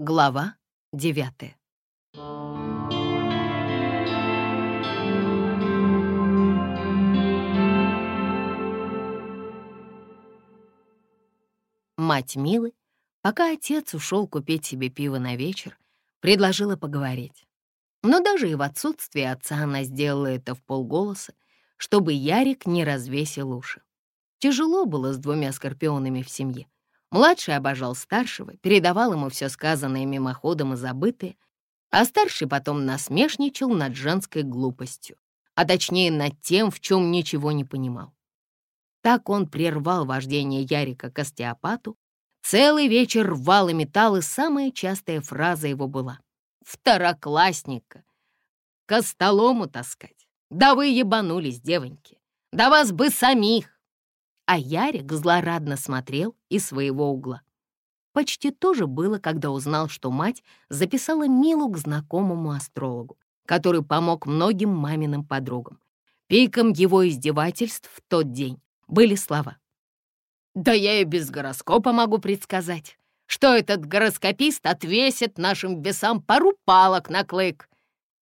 Глава девятая. Мать Милы, пока отец ушел купить себе пиво на вечер, предложила поговорить. Но даже и в отсутствие отца она сделала это в полголоса, чтобы Ярик не развесил уши. Тяжело было с двумя скорпионами в семье. Младший обожал старшего, передавал ему все сказанное мимоходом и забытое, а старший потом насмешничал над женской глупостью, а точнее над тем, в чем ничего не понимал. Так он прервал вождение Ярика к остеопату, целый вечер рвал и металл, и самая частая фраза его была «Второклассника! Ко столому таскать! Да вы ебанулись, девоньки! Да вас бы самих!» А Ярик злорадно смотрел из своего угла. Почти то же было, когда узнал, что мать записала Милу к знакомому астрологу, который помог многим маминым подругам. Пиком его издевательств в тот день были слова. «Да я и без гороскопа могу предсказать, что этот гороскопист отвесит нашим бесам пару палок на клык».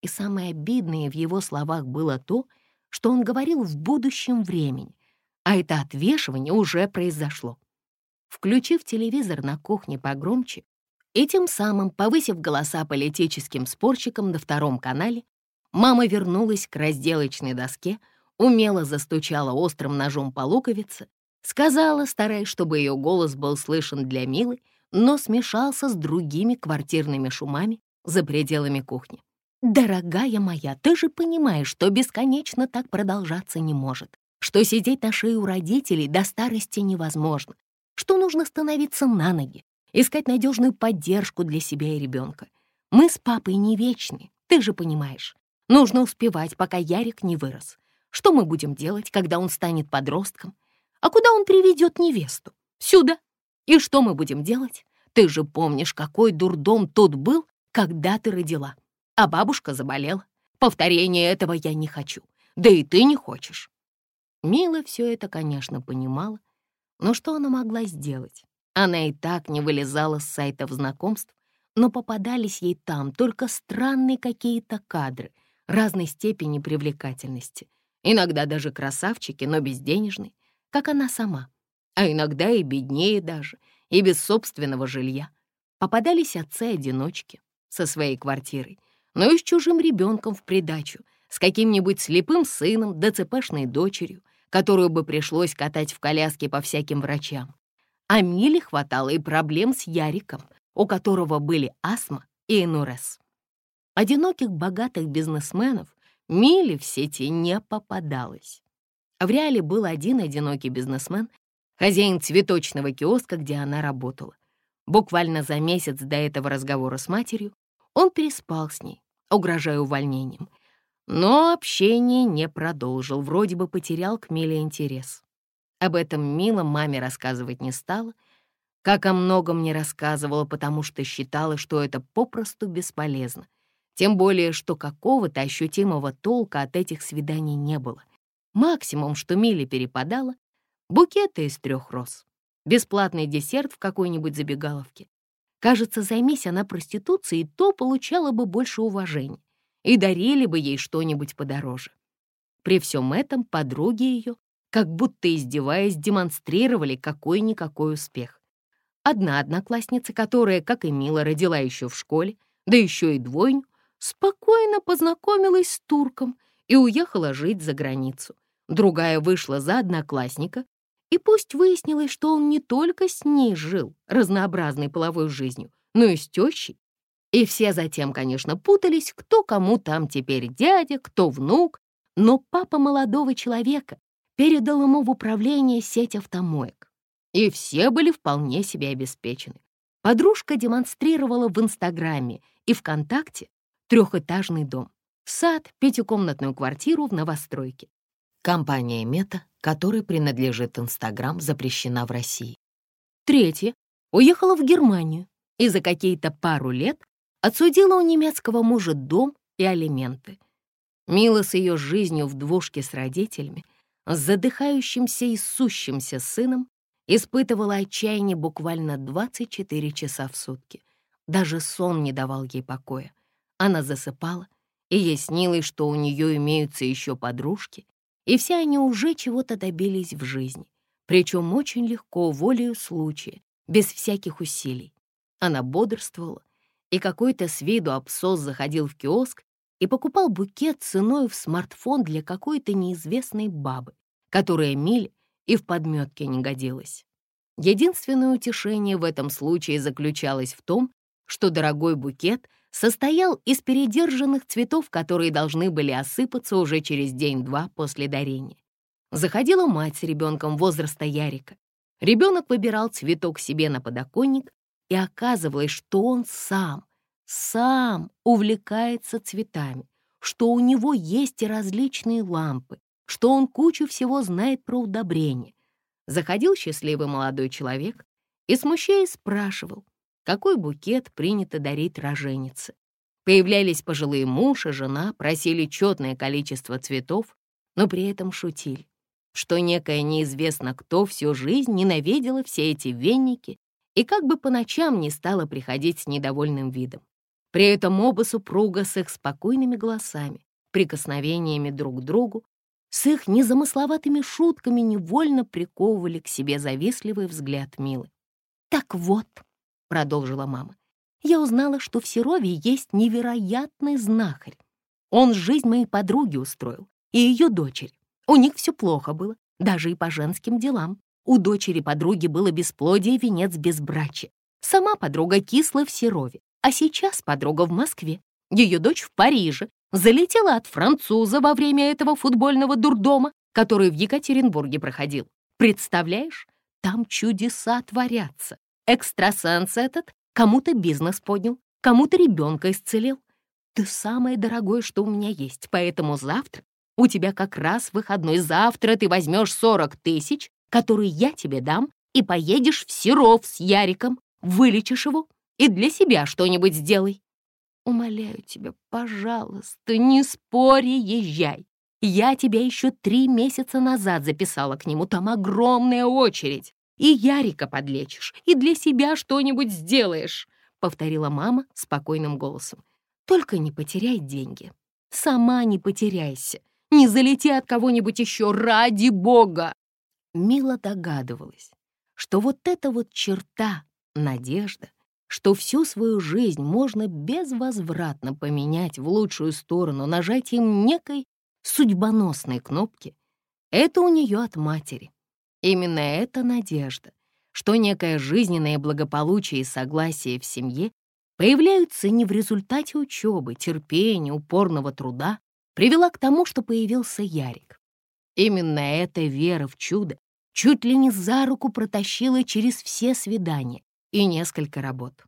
И самое обидное в его словах было то, что он говорил в будущем времени, а это отвешивание уже произошло. Включив телевизор на кухне погромче и тем самым повысив голоса политическим спорщикам на втором канале, мама вернулась к разделочной доске, умело застучала острым ножом по луковице, сказала, стараясь, чтобы ее голос был слышен для Милы, но смешался с другими квартирными шумами за пределами кухни. «Дорогая моя, ты же понимаешь, что бесконечно так продолжаться не может что сидеть на шее у родителей до старости невозможно, что нужно становиться на ноги, искать надежную поддержку для себя и ребенка. Мы с папой не вечны, ты же понимаешь. Нужно успевать, пока Ярик не вырос. Что мы будем делать, когда он станет подростком? А куда он приведет невесту? Сюда. И что мы будем делать? Ты же помнишь, какой дурдом тут был, когда ты родила. А бабушка заболела. Повторения этого я не хочу. Да и ты не хочешь. Мила все это, конечно, понимала, но что она могла сделать? Она и так не вылезала с сайтов знакомств, но попадались ей там только странные какие-то кадры разной степени привлекательности. Иногда даже красавчики, но безденежные, как она сама. А иногда и беднее даже, и без собственного жилья. Попадались отцы-одиночки со своей квартирой, но и с чужим ребенком в придачу, с каким-нибудь слепым сыном, ДЦПшной дочерью, которую бы пришлось катать в коляске по всяким врачам. А Миле хватало и проблем с Яриком, у которого были астма и энурез. Одиноких богатых бизнесменов Миле в сети не попадалось. В реале был один одинокий бизнесмен, хозяин цветочного киоска, где она работала. Буквально за месяц до этого разговора с матерью он переспал с ней, угрожая увольнением — но общение не продолжил, вроде бы потерял к Миле интерес. Об этом Мила маме рассказывать не стала, как о многом не рассказывала, потому что считала, что это попросту бесполезно. Тем более, что какого-то ощутимого толка от этих свиданий не было. Максимум, что Миле перепадало — букеты из трех роз, бесплатный десерт в какой-нибудь забегаловке. Кажется, займись она проституцией, то получала бы больше уважения и дарили бы ей что-нибудь подороже. При всем этом подруги ее, как будто издеваясь, демонстрировали какой-никакой успех. Одна одноклассница, которая, как и Мила, родила еще в школе, да еще и двойню, спокойно познакомилась с турком и уехала жить за границу. Другая вышла за одноклассника, и пусть выяснилось, что он не только с ней жил разнообразной половой жизнью, но и с тещей, и все затем, конечно, путались, кто кому там теперь дядя, кто внук, но папа молодого человека передал ему в управление сеть автомоек. И все были вполне себе обеспечены. Подружка демонстрировала в Инстаграме и ВКонтакте трехэтажный дом, сад, пятикомнатную квартиру в новостройке. Компания Мета, которой принадлежит Инстаграм, запрещена в России. Третья уехала в Германию и за какие-то пару лет Отсудила у немецкого мужа дом и алименты. Мила с ее жизнью в двушке с родителями, с задыхающимся и сущимся сыном, испытывала отчаяние буквально 24 часа в сутки. Даже сон не давал ей покоя. Она засыпала, и ей снилось, что у нее имеются еще подружки, и все они уже чего-то добились в жизни, причем очень легко, волею случая, без всяких усилий. Она бодрствовала, и какой-то с виду абсос заходил в киоск и покупал букет ценой в смартфон для какой-то неизвестной бабы, которая Миле и в подметке не годилась. Единственное утешение в этом случае заключалось в том, что дорогой букет состоял из передержанных цветов, которые должны были осыпаться уже через день-два после дарения. Заходила мать с ребенком возраста Ярика. Ребенок выбирал цветок себе на подоконник, и оказывалось, что он сам, сам увлекается цветами, что у него есть и различные лампы, что он кучу всего знает про удобрения. Заходил счастливый молодой человек и, смущаясь, спрашивал, какой букет принято дарить роженице. Появлялись пожилые муж и жена, просили четное количество цветов, но при этом шутили, что некая неизвестно кто всю жизнь ненавидела все эти венники и как бы по ночам не стала приходить с недовольным видом. При этом оба супруга с их спокойными голосами, прикосновениями друг к другу, с их незамысловатыми шутками невольно приковывали к себе завистливый взгляд Милы. «Так вот», — продолжила мама, «я узнала, что в Серове есть невероятный знахарь. Он жизнь моей подруги устроил и ее дочери. У них все плохо было, даже и по женским делам. У дочери подруги было бесплодие венец безбрачия. Сама подруга кисла в Серове, а сейчас подруга в Москве. Ее дочь в Париже. Залетела от француза во время этого футбольного дурдома, который в Екатеринбурге проходил. Представляешь, там чудеса творятся. Экстрасенс этот кому-то бизнес поднял, кому-то ребенка исцелил. Ты самое дорогое, что у меня есть, поэтому завтра у тебя как раз выходной. Завтра ты возьмешь 40 тысяч который я тебе дам, и поедешь в Серов с Яриком, вылечишь его и для себя что-нибудь сделай. Умоляю тебя, пожалуйста, не спори, езжай. Я тебя еще три месяца назад записала к нему, там огромная очередь. И Ярика подлечишь, и для себя что-нибудь сделаешь», — повторила мама спокойным голосом. «Только не потеряй деньги. Сама не потеряйся. Не залети от кого-нибудь еще, ради бога!» Мила догадывалась, что вот эта вот черта, надежда, что всю свою жизнь можно безвозвратно поменять в лучшую сторону нажатием некой судьбоносной кнопки, это у нее от матери. Именно эта надежда, что некое жизненное благополучие и согласие в семье появляются не в результате учебы, терпения, упорного труда, привела к тому, что появился Ярик. Именно эта вера в чудо чуть ли не за руку протащила через все свидания и несколько работ.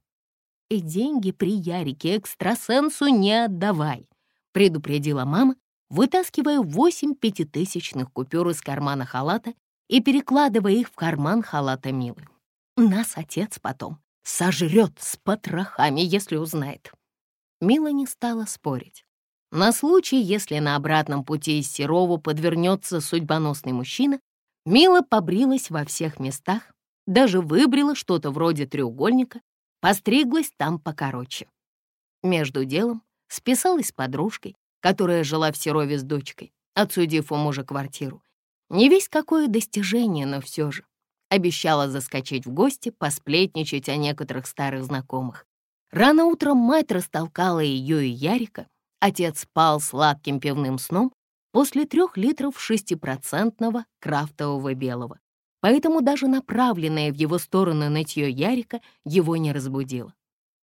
«И деньги при Ярике экстрасенсу не отдавай», предупредила мама, вытаскивая восемь пятитысячных купюр из кармана халата и перекладывая их в карман халата Милы. «Нас отец потом сожрет с потрохами, если узнает». Мила не стала спорить. На случай, если на обратном пути из Серову подвернется судьбоносный мужчина, Мила побрилась во всех местах, даже выбрила что-то вроде треугольника, постриглась там покороче. Между делом списалась с подружкой, которая жила в Серове с дочкой, отсудив у мужа квартиру. Не весь какое достижение, но все же. Обещала заскочить в гости, посплетничать о некоторых старых знакомых. Рано утром мать растолкала ее и Ярика, Отец спал сладким пивным сном после трех литров шестипроцентного крафтового белого, поэтому даже направленное в его сторону нытье Ярика его не разбудило.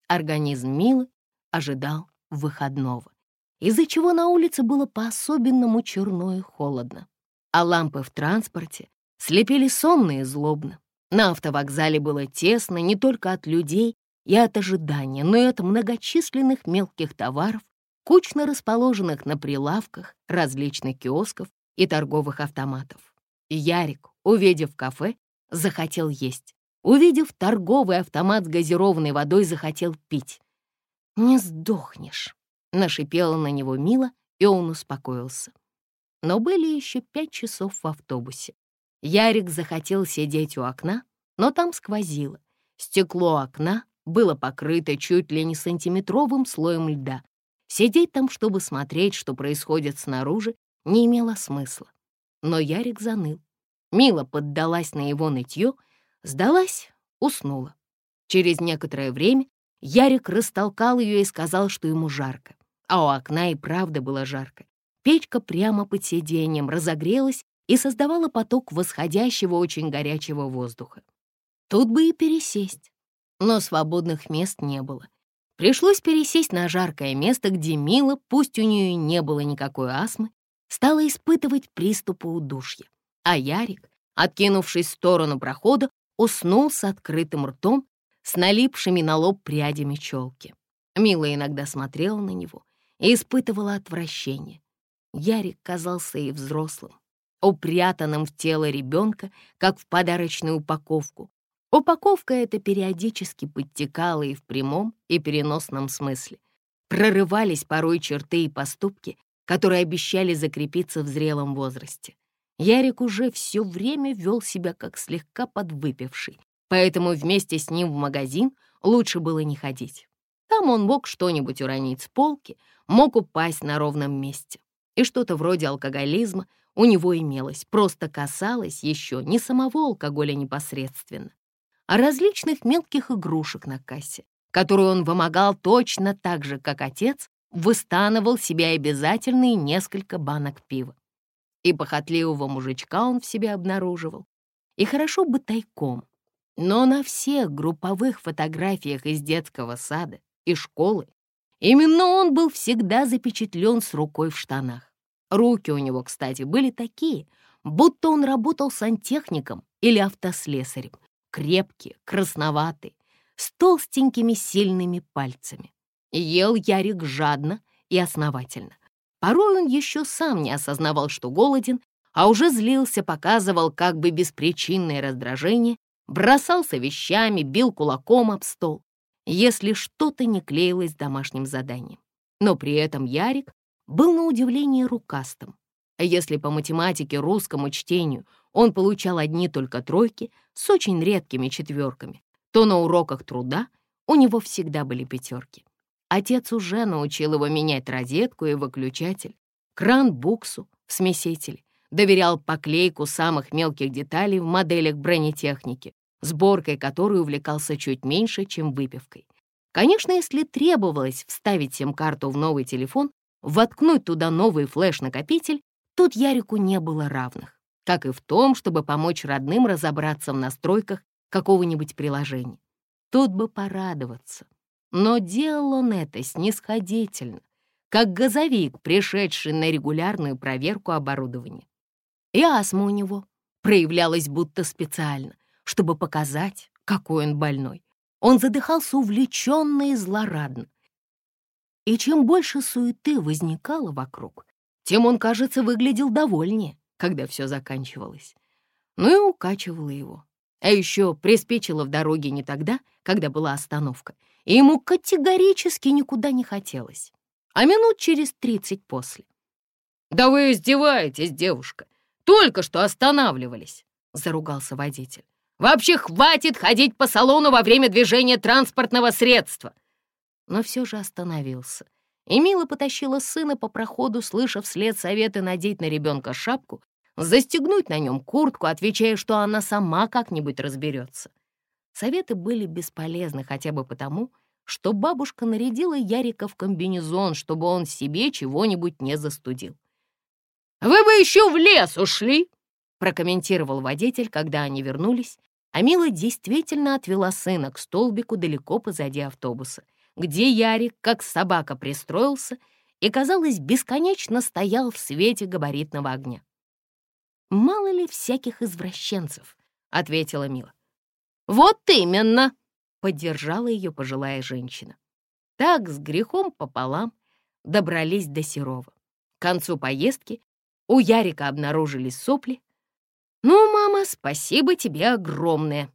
Организм Милы ожидал выходного, из-за чего на улице было по-особенному черно и холодно, а лампы в транспорте слепили сонно и злобно. На автовокзале было тесно не только от людей и от ожидания, но и от многочисленных мелких товаров, кучно расположенных на прилавках различных киосков и торговых автоматов. Ярик, увидев кафе, захотел есть. Увидев торговый автомат с газированной водой, захотел пить. «Не сдохнешь», — нашипела на него Мила, и он успокоился. Но были еще пять часов в автобусе. Ярик захотел сидеть у окна, но там сквозило. Стекло окна было покрыто чуть ли не сантиметровым слоем льда. Сидеть там, чтобы смотреть, что происходит снаружи, не имело смысла. Но Ярик заныл. Мила поддалась на его нытье, сдалась, уснула. Через некоторое время Ярик растолкал ее и сказал, что ему жарко. А у окна и правда было жарко. Печка прямо под сиденьем разогрелась и создавала поток восходящего очень горячего воздуха. Тут бы и пересесть, но свободных мест не было. Пришлось пересесть на жаркое место, где Мила, пусть у нее не было никакой астмы, стала испытывать приступы удушья. А Ярик, откинувшись в сторону прохода, уснул с открытым ртом, с налипшими на лоб прядями челки. Мила иногда смотрела на него и испытывала отвращение. Ярик казался ей взрослым, упрятанным в тело ребенка, как в подарочную упаковку. Упаковка эта периодически подтекала и в прямом, и переносном смысле. Прорывались порой черты и поступки, которые обещали закрепиться в зрелом возрасте. Ярик уже все время вел себя как слегка подвыпивший, поэтому вместе с ним в магазин лучше было не ходить. Там он мог что-нибудь уронить с полки, мог упасть на ровном месте. И что-то вроде алкоголизма у него имелось, просто касалось еще не самого алкоголя непосредственно, различных мелких игрушек на кассе, которые он вымогал точно так же, как отец выстанывал себе обязательные несколько банок пива. И похотливого мужичка он в себе обнаруживал. И хорошо бы тайком. Но на всех групповых фотографиях из детского сада и школы именно он был всегда запечатлен с рукой в штанах. Руки у него, кстати, были такие, будто он работал сантехником или автослесарем. Крепкие, красноватые, с толстенькими сильными пальцами. Ел Ярик жадно и основательно. Порой он еще сам не осознавал, что голоден, а уже злился, показывал как бы беспричинное раздражение, бросался вещами, бил кулаком об стол, если что-то не клеилось домашним заданием. Но при этом Ярик был на удивление рукастым. Если по математике, русскому чтению он получал одни только тройки с очень редкими четверками, то на уроках труда у него всегда были пятерки. Отец уже научил его менять розетку и выключатель, кран буксу в смесителе, доверял поклейку самых мелких деталей в моделях бронетехники, сборкой которой увлекался чуть меньше, чем выпивкой. Конечно, если требовалось вставить сим-карту в новый телефон, воткнуть туда новый флеш-накопитель, тут Ярику не было равных, как и в том, чтобы помочь родным разобраться в настройках какого-нибудь приложения. Тут бы порадоваться. Но делал он это снисходительно, как газовик, пришедший на регулярную проверку оборудования. И астма у него проявлялась будто специально, чтобы показать, какой он больной. Он задыхался увлеченно и злорадно. И чем больше суеты возникало вокруг, тем он, кажется, выглядел довольнее, когда все заканчивалось. Ну и укачивало его. А еще приспичило в дороге не тогда, когда была остановка — и ему категорически никуда не хотелось. А минут через тридцать после. «Да вы издеваетесь, девушка! Только что останавливались!» — заругался водитель. «Вообще хватит ходить по салону во время движения транспортного средства!» Но все же остановился. И Мила потащила сына по проходу, слыша вслед советы надеть на ребенка шапку, застегнуть на нем куртку, отвечая, что она сама как-нибудь разберется. Советы были бесполезны хотя бы потому, что бабушка нарядила Ярика в комбинезон, чтобы он себе чего-нибудь не застудил. «Вы бы еще в лес ушли!» прокомментировал водитель, когда они вернулись, а Мила действительно отвела сына к столбику далеко позади автобуса, где Ярик, как собака, пристроился и, казалось, бесконечно стоял в свете габаритного огня. «Мало ли всяких извращенцев», — ответила Мила. «Вот именно!» — поддержала ее пожилая женщина. Так, с грехом пополам, добрались до Серова. К концу поездки у Ярика обнаружились сопли. «Ну, мама, спасибо тебе огромное!»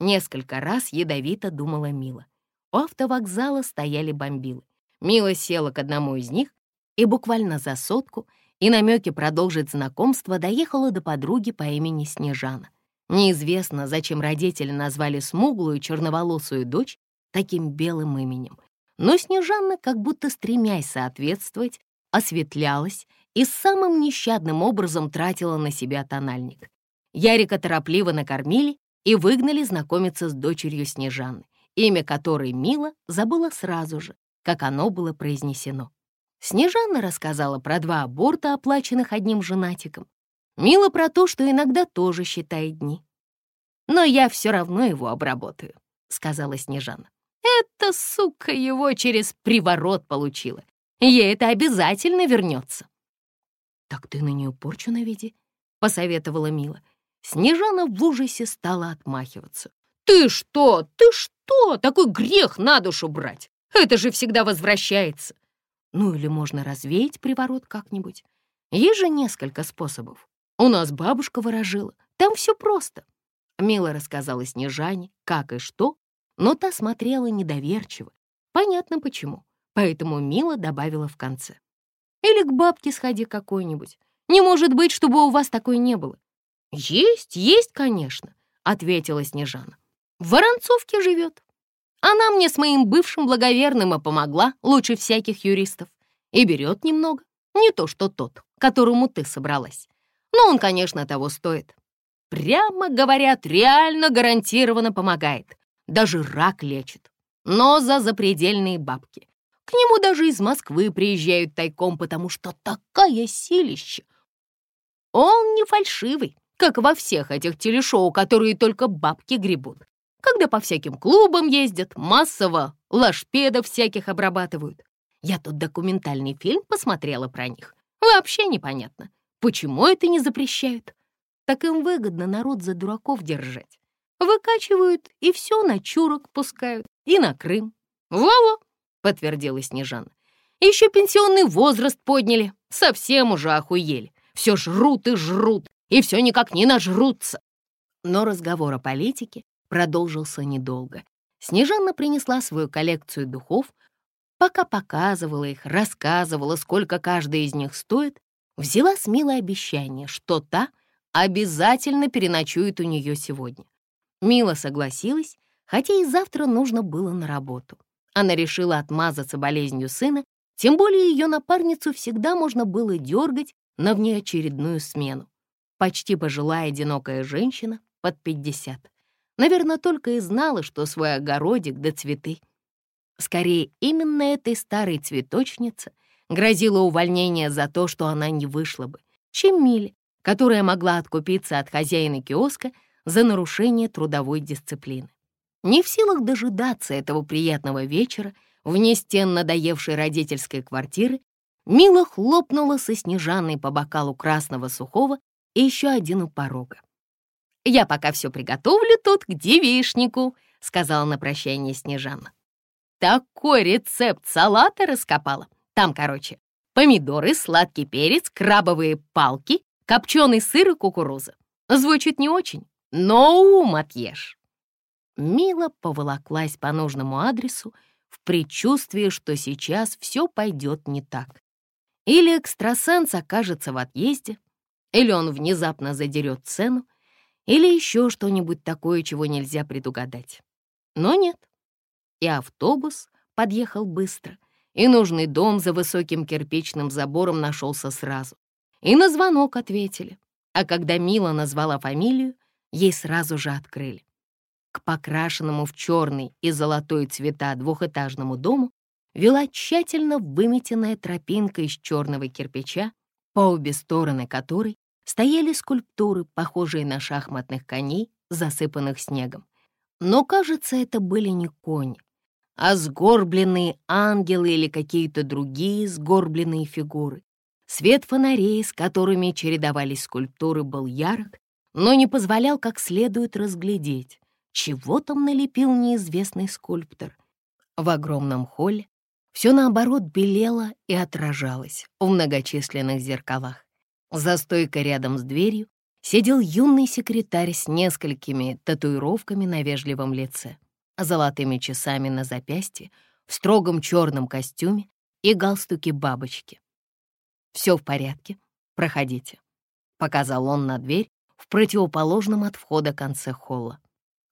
Несколько раз ядовито думала Мила. У автовокзала стояли бомбилы. Мила села к одному из них и буквально за сотку и намеки продолжить знакомство доехала до подруги по имени Снежана. Неизвестно, зачем родители назвали смуглую черноволосую дочь таким белым именем. Но Снежанна, как будто стремясь соответствовать, осветлялась и самым нещадным образом тратила на себя тональник. Ярика торопливо накормили и выгнали знакомиться с дочерью Снежаны, имя которой Мила забыла сразу же, как оно было произнесено. Снежана рассказала про два аборта, оплаченных одним женатиком. Мила про то, что иногда тоже считает дни. «Но я все равно его обработаю», — сказала Снежана. «Эта сука его через приворот получила. Ей это обязательно вернется». «Так ты на нее порчу наведи», — посоветовала Мила. Снежана в ужасе стала отмахиваться. «Ты что? Ты что? Такой грех на душу брать! Это же всегда возвращается!» Ну или можно развеять приворот как-нибудь. Есть же несколько способов. У нас бабушка ворожила. Там все просто. Мила рассказала Снежане, как и что, но та смотрела недоверчиво. Понятно почему. Поэтому Мила добавила в конце. Или к бабке сходи какой-нибудь. Не может быть, чтобы у вас такой не было. «Есть, есть, конечно», — ответила Снежана. «В Воронцовке живет. Она мне с моим бывшим благоверным и помогла, лучше всяких юристов. И берет немного, не то что тот, которому ты собралась. Но он, конечно, того стоит. Прямо говорят, реально гарантированно помогает. Даже рак лечит. Но за запредельные бабки. К нему даже из Москвы приезжают тайком, потому что такая силища. Он не фальшивый, как во всех этих телешоу, которые только бабки гребут. Когда по всяким клубам ездят, массово лошпедов всяких обрабатывают. Я тут документальный фильм посмотрела про них. Вообще непонятно, почему это не запрещают. Так им выгодно народ за дураков держать. Выкачивают и все на чурок пускают, и на Крым. «Во-во», — подтвердила Снежана. «Еще пенсионный возраст подняли, совсем уже охуели. Все жрут и жрут, и все никак не нажрутся. Но разговор о политике продолжился недолго. Снежанна принесла свою коллекцию духов, пока показывала их, рассказывала, сколько каждый из них стоит, взяла смелое обещание, что та обязательно переночует у нее сегодня. Мила согласилась, хотя и завтра нужно было на работу. Она решила отмазаться болезнью сына, тем более ее напарницу всегда можно было дергать на внеочередную смену почти пожилая одинокая женщина под 50. Наверное, только и знала, что свой огородик да цветы. Скорее, именно этой старой цветочнице грозило увольнение за то, что она не вышла бы, чем Миле, которая могла откупиться от хозяина киоска за нарушение трудовой дисциплины. Не в силах дожидаться этого приятного вечера вне стен надоевшей родительской квартиры, Мила хлопнула со Снежаной по бокалу красного сухого и еще один у порога. «Я пока все приготовлю тут к девишнику», — сказала на прощание Снежана. «Такой рецепт салата раскопала. Там, короче, помидоры, сладкий перец, крабовые палки, копченый сыр и кукуруза. Звучит не очень, но ум отъешь». Мила поволоклась по нужному адресу в предчувствии, что сейчас все пойдет не так. Или экстрасенс окажется в отъезде, или он внезапно задерет цену, или еще что-нибудь такое, чего нельзя предугадать. Но нет. И автобус подъехал быстро, и нужный дом за высоким кирпичным забором нашелся сразу. И на звонок ответили. А когда Мила назвала фамилию, ей сразу же открыли. К покрашенному в черный и золотой цвета двухэтажному дому вела тщательно выметенная тропинка из черного кирпича, по обе стороны которой стояли скульптуры, похожие на шахматных коней, засыпанных снегом. Но, кажется, это были не кони, а сгорбленные ангелы или какие-то другие сгорбленные фигуры. Свет фонарей, с которыми чередовались скульптуры, был ярок, но не позволял как следует разглядеть, чего там налепил неизвестный скульптор. В огромном холле все наоборот белело и отражалось в многочисленных зеркалах. За стойкой рядом с дверью сидел юный секретарь с несколькими татуировками на вежливом лице, золотыми часами на запястье, в строгом черном костюме и галстуке бабочки. «Все в порядке, проходите», — показал он на дверь в противоположном от входа конце холла.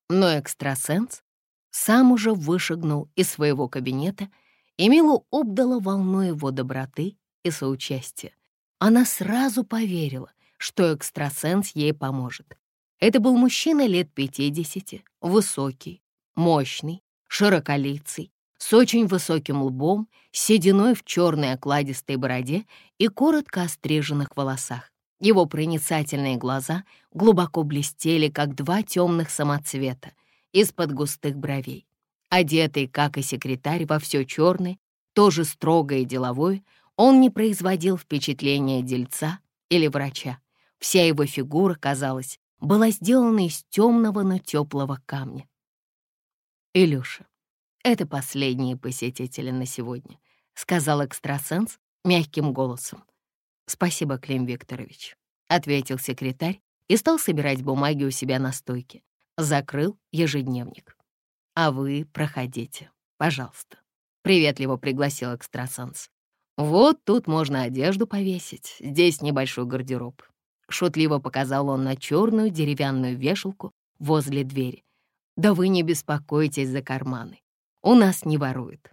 Но экстрасенс сам уже вышагнул из своего кабинета, и Милу обдала волной его доброты и соучастия. Она сразу поверила, что экстрасенс ей поможет. Это был мужчина лет 50, высокий, мощный, широколицый, с очень высоким лбом, сединой в черной окладистой бороде и коротко остриженных волосах. Его проницательные глаза глубоко блестели, как два темных самоцвета, из-под густых бровей. Одетый, как и секретарь, во все черное, тоже строгое и деловое, он не производил впечатления дельца или врача. Вся его фигура, казалось, была сделана из темного, но теплого камня. «Илюша, это последние посетители на сегодня», — сказал экстрасенс мягким голосом. «Спасибо, Клим Викторович», — ответил секретарь и стал собирать бумаги у себя на стойке закрыл ежедневник. «А вы проходите, пожалуйста», — приветливо пригласил экстрасенс. «Вот тут можно одежду повесить, здесь небольшой гардероб». Шутливо показал он на черную деревянную вешалку возле двери. «Да вы не беспокойтесь за карманы, у нас не воруют».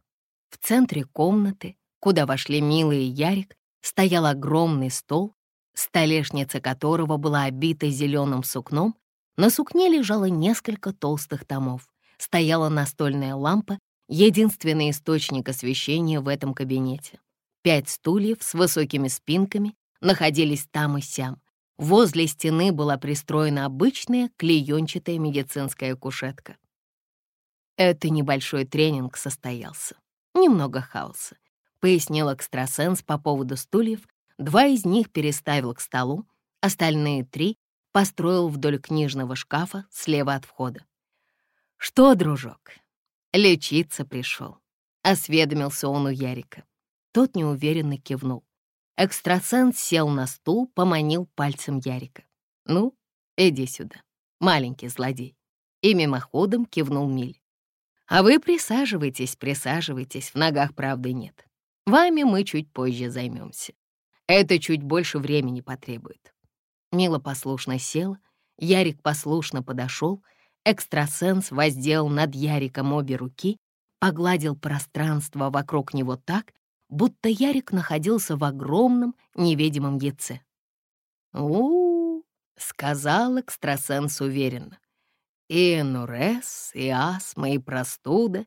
В центре комнаты, куда вошли Мила Ярик, стоял огромный стол, столешница которого была обита зеленым сукном на сукне лежало несколько толстых томов. Стояла настольная лампа, единственный источник освещения в этом кабинете. Пять стульев с высокими спинками находились там и сям. Возле стены была пристроена обычная клеенчатая медицинская кушетка. Это небольшой тренинг состоялся. Немного хаоса, пояснил экстрасенс по поводу стульев. Два из них переставил к столу, остальные три построил вдоль книжного шкафа слева от входа. «Что, дружок, лечиться пришел?» — осведомился он у Ярика. Тот неуверенно кивнул. Экстрасенс сел на стул, поманил пальцем Ярика. «Ну, иди сюда, маленький злодей». И мимоходом кивнул Миль. «А вы присаживайтесь, присаживайтесь, в ногах правды нет. Вами мы чуть позже займемся. Это чуть больше времени потребует. Мила послушно села, Ярик послушно подошел, экстрасенс воздел над Яриком обе руки, погладил пространство вокруг него так, будто Ярик находился в огромном невидимом яйце. у, -у, -у сказал экстрасенс уверенно. «И энурез, и астма, и простуда,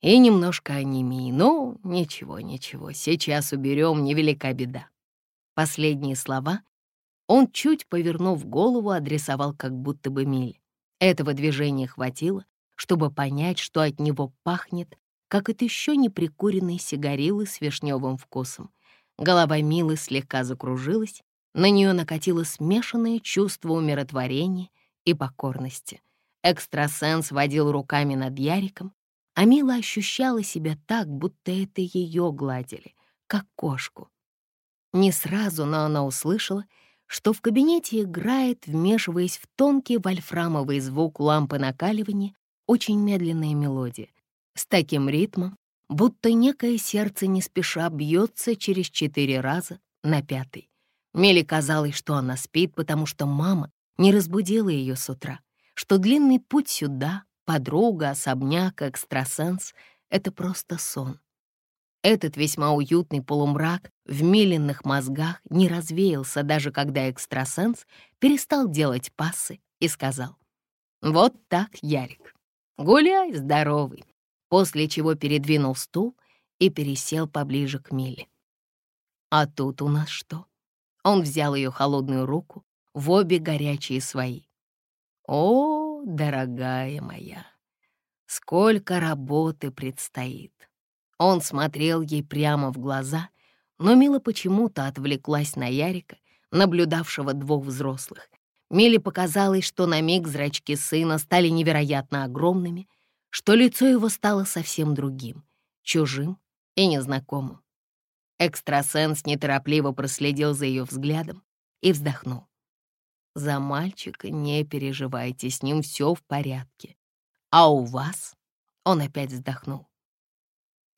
и немножко анемии. Ну, ничего, ничего, сейчас уберем, невелика беда». Последние слова он, чуть повернув голову, адресовал как будто бы Миле. Этого движения хватило, чтобы понять, что от него пахнет, как от еще не прикуренной сигарилы с вишневым вкусом. Голова Милы слегка закружилась, на нее накатило смешанное чувство умиротворения и покорности. Экстрасенс водил руками над Яриком, а Мила ощущала себя так, будто это ее гладили, как кошку. Не сразу, но она услышала — что в кабинете играет, вмешиваясь в тонкий вольфрамовый звук лампы накаливания, очень медленная мелодия, с таким ритмом, будто некое сердце не спеша бьется через четыре раза на пятый. Меле казалось, что она спит, потому что мама не разбудила ее с утра, что длинный путь сюда, подруга, особняк, экстрасенс — это просто сон. Этот весьма уютный полумрак в миленных мозгах не развеялся, даже когда экстрасенс перестал делать пассы и сказал «Вот так, Ярик, гуляй здоровый», после чего передвинул стул и пересел поближе к Миле. «А тут у нас что?» Он взял ее холодную руку в обе горячие свои. «О, дорогая моя, сколько работы предстоит!» Он смотрел ей прямо в глаза, но Мила почему-то отвлеклась на Ярика, наблюдавшего двух взрослых. Миле показалось, что на миг зрачки сына стали невероятно огромными, что лицо его стало совсем другим, чужим и незнакомым. Экстрасенс неторопливо проследил за ее взглядом и вздохнул. «За мальчика не переживайте, с ним все в порядке. А у вас?» Он опять вздохнул.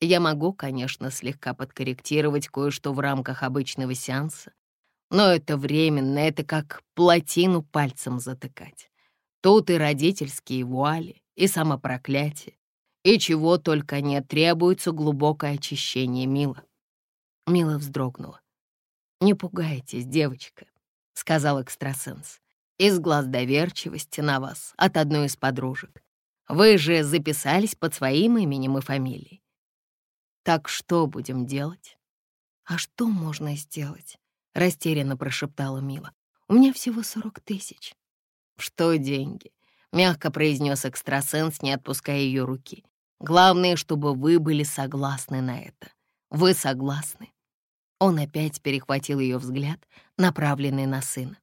Я могу, конечно, слегка подкорректировать кое-что в рамках обычного сеанса, но это временно, это как плотину пальцем затыкать. Тут и родительские вуали, и самопроклятие, И чего только нет, требуется глубокое очищение, Мила. Мила вздрогнула. «Не пугайтесь, девочка», — сказал экстрасенс. «Из глаз доверчивости на вас от одной из подружек. Вы же записались под своим именем и фамилией. Так что будем делать?» «А что можно сделать?» — растерянно прошептала Мила. «У меня всего сорок тысяч». «Что деньги?» — мягко произнес экстрасенс, не отпуская ее руки. «Главное, чтобы вы были согласны на это. Вы согласны?» Он опять перехватил ее взгляд, направленный на сына.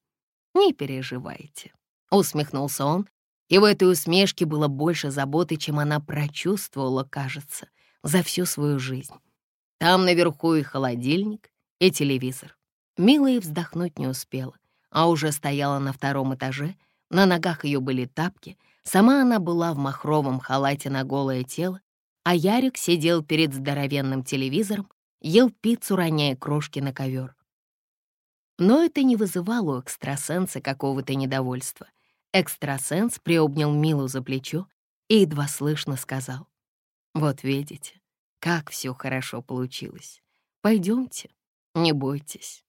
«Не переживайте», — усмехнулся он, и в этой усмешке было больше заботы, чем она прочувствовала, кажется, за всю свою жизнь. Там наверху и холодильник, и телевизор. Милая вздохнуть не успела, а уже стояла на втором этаже, на ногах ее были тапки, сама она была в махровом халате на голое тело, а Ярик сидел перед здоровенным телевизором ел пиццу, роняя крошки на ковер. Но это не вызывало у экстрасенса какого-то недовольства. Экстрасенс приобнял Милу за плечо и едва слышно сказал. «Вот видите, как все хорошо получилось. Пойдемте, не бойтесь».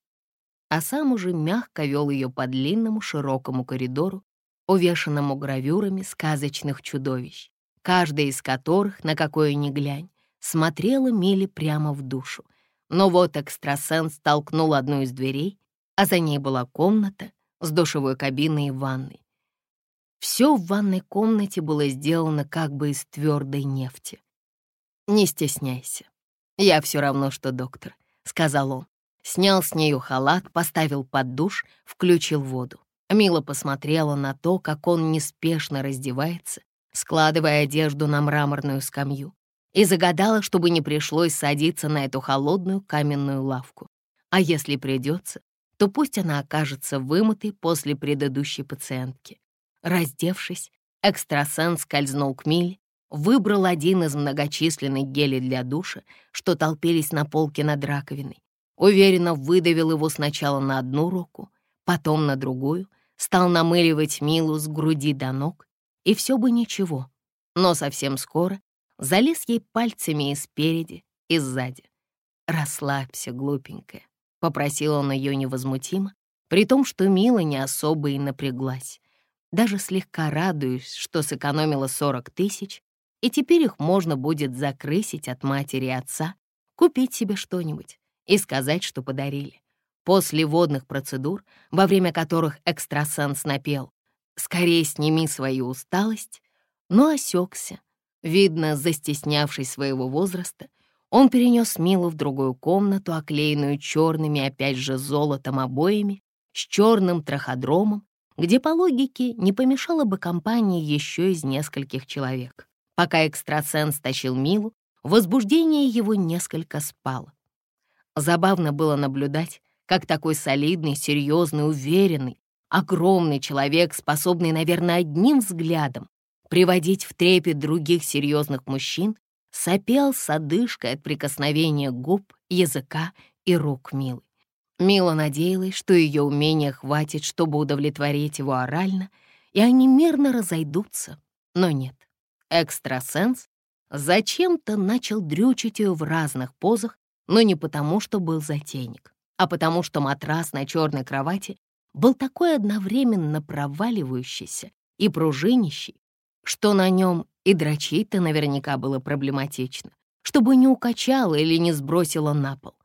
А сам уже мягко вел ее по длинному широкому коридору, увешанному гравюрами сказочных чудовищ, каждая из которых, на какое ни глянь, смотрела Миле прямо в душу. Но вот экстрасенс толкнул одну из дверей, а за ней была комната с душевой кабиной и ванной. Все в ванной комнате было сделано как бы из твердой нефти. «Не стесняйся. Я все равно, что доктор», — сказал он. Снял с нее халат, поставил под душ, включил воду. Мила посмотрела на то, как он неспешно раздевается, складывая одежду на мраморную скамью и загадала, чтобы не пришлось садиться на эту холодную каменную лавку. А если придется, то пусть она окажется вымытой после предыдущей пациентки. Раздевшись, экстрасенс скользнул к Миле, выбрал один из многочисленных гелей для душа, что толпились на полке над раковиной, уверенно выдавил его сначала на одну руку, потом на другую, стал намыливать Милу с груди до ног, и все бы ничего. Но совсем скоро залез ей пальцами и спереди, и сзади. «Расслабься, глупенькая», — попросил он ее невозмутимо, при том, что Мила не особо и напряглась. Даже слегка радуюсь, что сэкономила 40 тысяч, и теперь их можно будет закрысить от матери и отца, купить себе что-нибудь и сказать, что подарили. После водных процедур, во время которых экстрасенс напел «Скорее сними свою усталость», но осекся, Видно, застеснявшись своего возраста, он перенес Милу в другую комнату, оклеенную черными, опять же, золотом обоями, с черным траходромом, где, по логике, не помешала бы компании еще из нескольких человек. Пока экстрасенс тащил Милу, возбуждение его несколько спало. Забавно было наблюдать, как такой солидный, серьезный, уверенный, огромный человек, способный, наверное, одним взглядом приводить в трепет других серьезных мужчин, сопел с одышкой от прикосновения губ, языка и рук Милы. Мила надеялась, что ее умения хватит, чтобы удовлетворить его орально, и они мирно разойдутся. Но нет. Экстрасенс зачем-то начал дрючить ее в разных позах, но не потому, что был затейник, а потому, что матрас на черной кровати был такой одновременно проваливающийся и пружинищий, что на нем и дрочить-то наверняка было проблематично, чтобы не укачало или не сбросило на пол.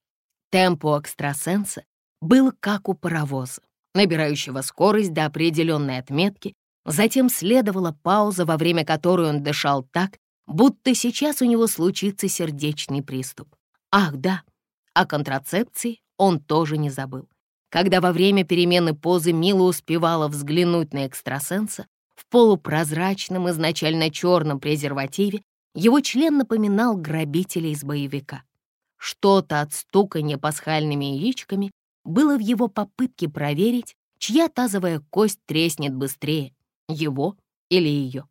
Темп у экстрасенса был как у паровоза, набирающего скорость до определенной отметки, затем следовала пауза, во время которой он дышал так, будто сейчас у него случится сердечный приступ. Ах, да, о контрацепции он тоже не забыл. Когда во время перемены позы Мила успевала взглянуть на экстрасенса, в полупрозрачном, изначально черном презервативе его член напоминал грабителя из боевика. Что-то от стуканья пасхальными яичками было в его попытке проверить, чья тазовая кость треснет быстрее, его или ее.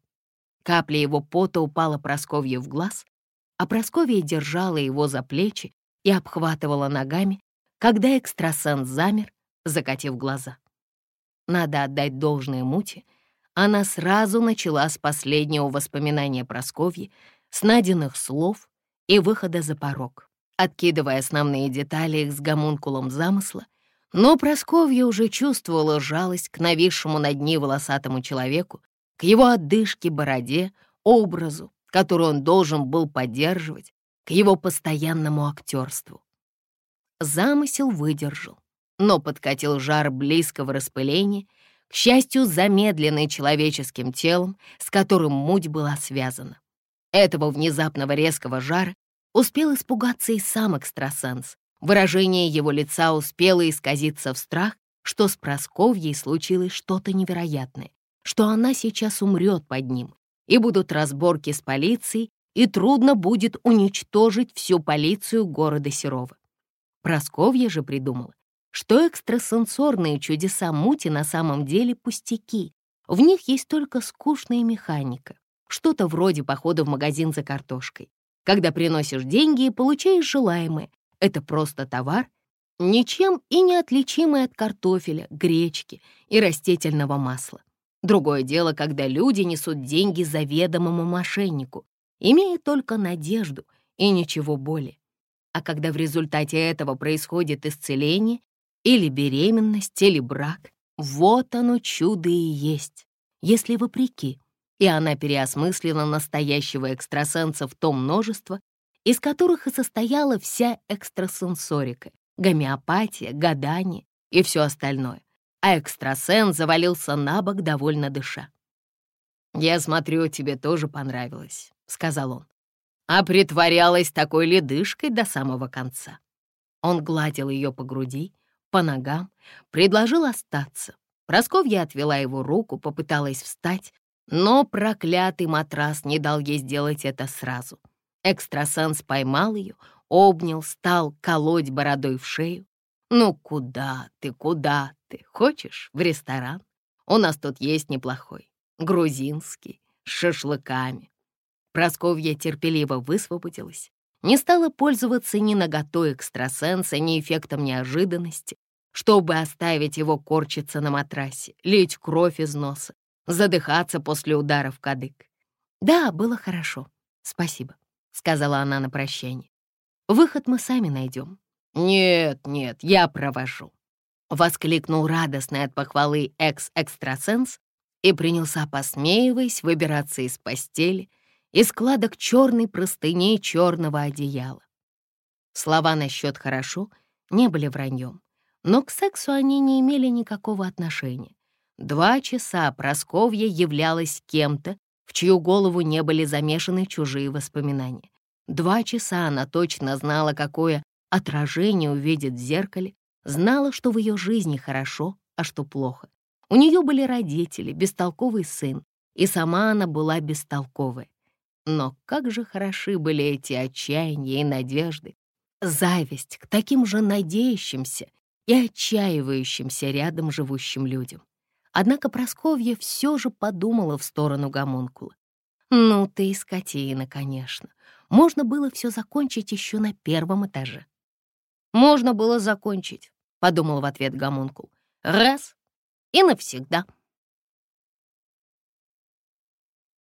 Капля его пота упала Просковье в глаз, а Просковья держала его за плечи и обхватывала ногами, когда экстрасенс замер, закатив глаза. Надо отдать должное Муте — она сразу начала с последнего воспоминания Просковьи, с найденных слов и выхода за порог, откидывая основные детали их с гомункулом замысла, но Просковья уже чувствовала жалость к нависшему над ней волосатому человеку, к его отдышке, бороде, образу, который он должен был поддерживать, к его постоянному актерству. Замысел выдержал, но подкатил жар близкого распыления, к счастью, замедленный человеческим телом, с которым муть была связана. Этого внезапного резкого жара успел испугаться и сам экстрасенс. Выражение его лица успело исказиться в страх, что с Просковьей случилось что-то невероятное, что она сейчас умрет под ним, и будут разборки с полицией, и трудно будет уничтожить всю полицию города Серова. Просковья же придумала, что экстрасенсорные чудеса мути на самом деле пустяки. В них есть только скучная механика, что-то вроде похода в магазин за картошкой. Когда приносишь деньги и получаешь желаемое, это просто товар, ничем и не отличимый от картофеля, гречки и растительного масла. Другое дело, когда люди несут деньги заведомому мошеннику, имея только надежду и ничего более. А когда в результате этого происходит исцеление или беременность, или брак, вот оно чудо и есть, если вопреки. И она переосмыслила настоящего экстрасенса в то множество, из которых и состояла вся экстрасенсорика, гомеопатия, гадание и все остальное а экстрасенс завалился на бок, довольно дыша. «Я смотрю, тебе тоже понравилось», — сказал он. «А притворялась такой ледышкой до самого конца». Он гладил ее по груди, по ногам, предложил остаться. Просковья отвела его руку, попыталась встать, но проклятый матрас не дал ей сделать это сразу. Экстрасенс поймал ее, обнял, стал колоть бородой в шею. «Ну куда ты, куда ты? Хочешь в ресторан? У нас тут есть неплохой, грузинский, с шашлыками». Просковья терпеливо высвободилась, не стала пользоваться ни наготой экстрасенса, ни эффектом неожиданности, чтобы оставить его корчиться на матрасе, лить кровь из носа, задыхаться после удара в кадык. «Да, было хорошо, спасибо», — сказала она на прощание. «Выход мы сами найдем. «Нет, нет, я провожу», — воскликнул радостный от похвалы экс-экстрасенс и принялся, посмеиваясь, выбираться из постели и складок черной простыни черного одеяла. Слова насчет «хорошо» не были враньем, но к сексу они не имели никакого отношения. Два часа Просковья являлась кем-то, в чью голову не были замешаны чужие воспоминания. Два часа она точно знала, какое отражение увидит в зеркале, знала, что в ее жизни хорошо, а что плохо. У нее были родители, бестолковый сын, и сама она была бестолковая. Но как же хороши были эти отчаяния и надежды, зависть к таким же надеющимся и отчаивающимся рядом живущим людям. Однако Просковья все же подумала в сторону гомункула. «Ну ты и скотина, конечно. Можно было все закончить еще на первом этаже». «Можно было закончить», — подумал в ответ Гомункул. «Раз и навсегда».